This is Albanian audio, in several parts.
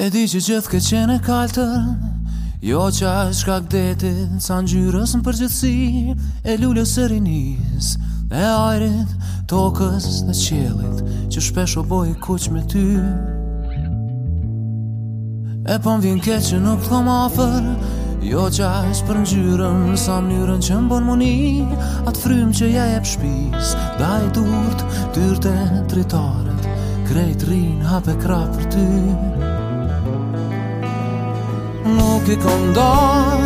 E di që gjithë ke qene kaltër Jo që është ka gdetit Sa në gjyrës në përgjithsi E lullës rinis E ajrit Tokës dhe qelit Që shpesh o boj kuq me ty E pon vjen ke që nuk të afer Jo që është për në gjyrën Sa njërën që më bon muni Atë frym që ja e pëshpis Da i durt Dyrte tritaret Krejt rin hape krap ty Krejt rin hape krap për ty ti këndon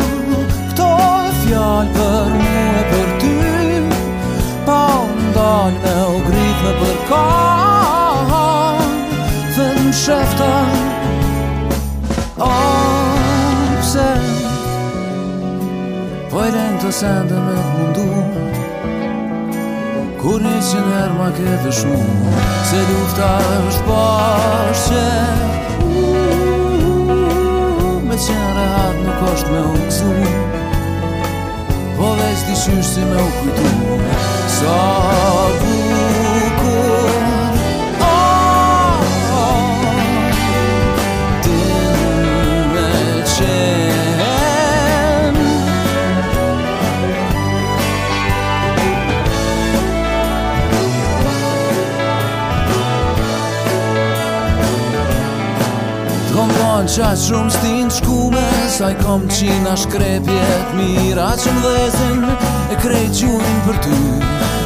Këto e fjalë për mu e për ty Pa ndalë me u gritë me për ka Dhe në shëfta O, pëse Po e rejnë të sende me mundu Kur një që njerë ma këtë shumë Se lufta është bashkë që στη σούση με οκουτού Σ' αγού kom bon qaq shumë stin shkume Saj kom qina shkrepjet mira që më dhezin E krej qunin për ty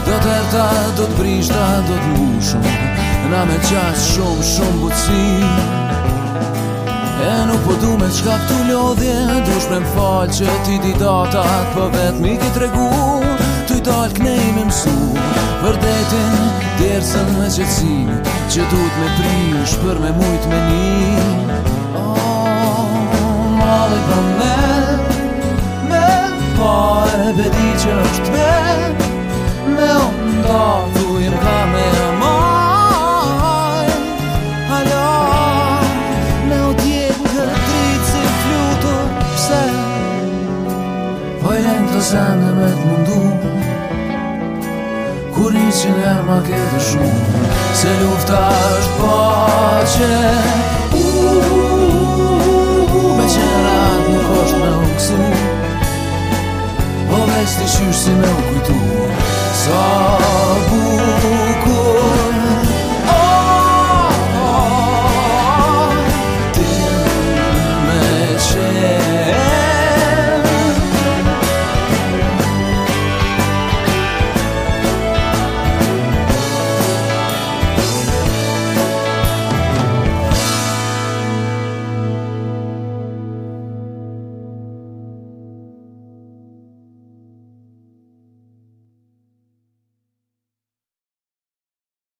Do të erta, do të brishta, do të mushum Na me qaq shumë shumë buci E nuk po du me qka këtu lodhje Dush me më falë që ti di datat Për po vetë mi ki tregu i dalë knej me mësu Për detin, djerësën me qëtësin Që du të me prish për me mujtë me një Sebe di që është me Me unë do Tu jem ka me amaj Halo Me u djekë në këtë dritë Si flutu Pse Vojlem të zanë me të mundu Kur i që nërë ma këtë shumë Se lufta është po që jesteś już synem